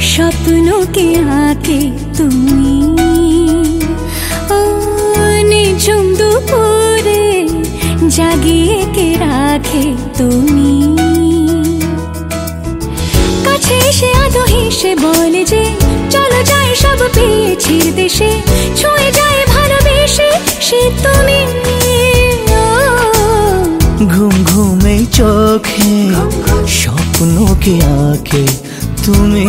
স্বপ্নকে কে আঁকে তুমি? নিঝুম দুপুরে জাগিয়ে কে রাখে তুমি? কাছে এসে আদো হেসে বলে যে চলো যাই সব পেয়েছি দেশে। ছুঁয়ে যায় ভালোবেসে সে তুমি। ঘুম ঘুমে চোখে স্বপ্নকে আঁকে তুমি।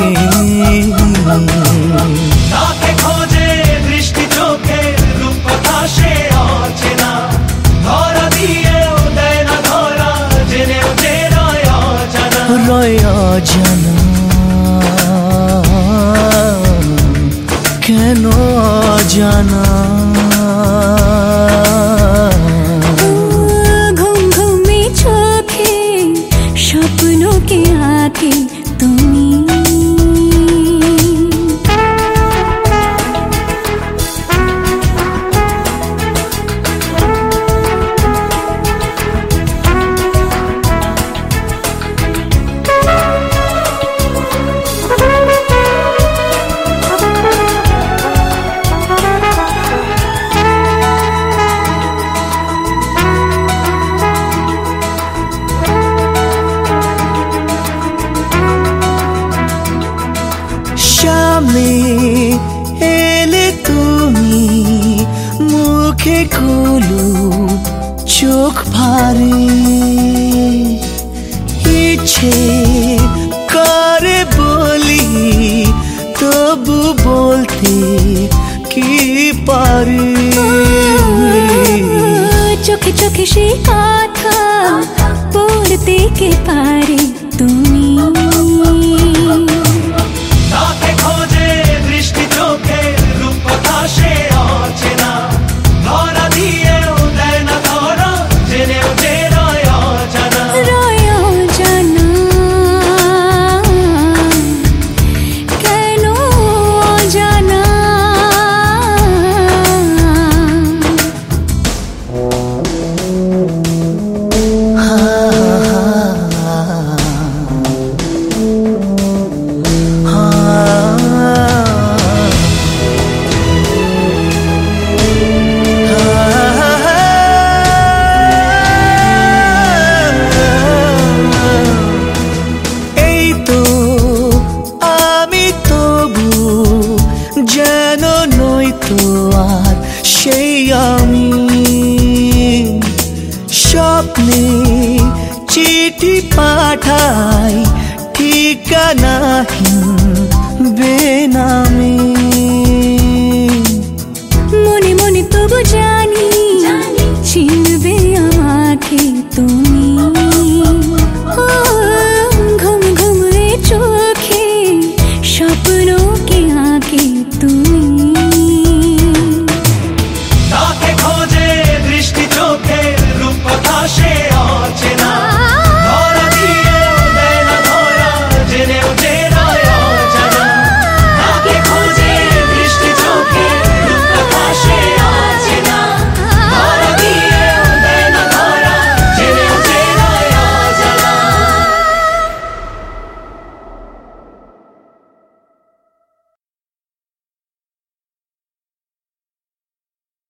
তাকে খোঁজে দৃষ্টি চোখে রূপকথা সে অচেনা। ধরা দিয়েও দেয় না ধরা জেনেও যে রয় অজানা। রয় জানা কেন জানা সামনে এলে তুমি মুখে খুলু, চোখ ভারে। ইচ্ছে করে বলি, তবু বলতে কি পারি? চোখে চোখে সে কথা পড়তে কে পারে? যেন নই তো আর সেই আমি। স্বপ্নে চিঠি পাঠাই ঠিকানাহীন বেনা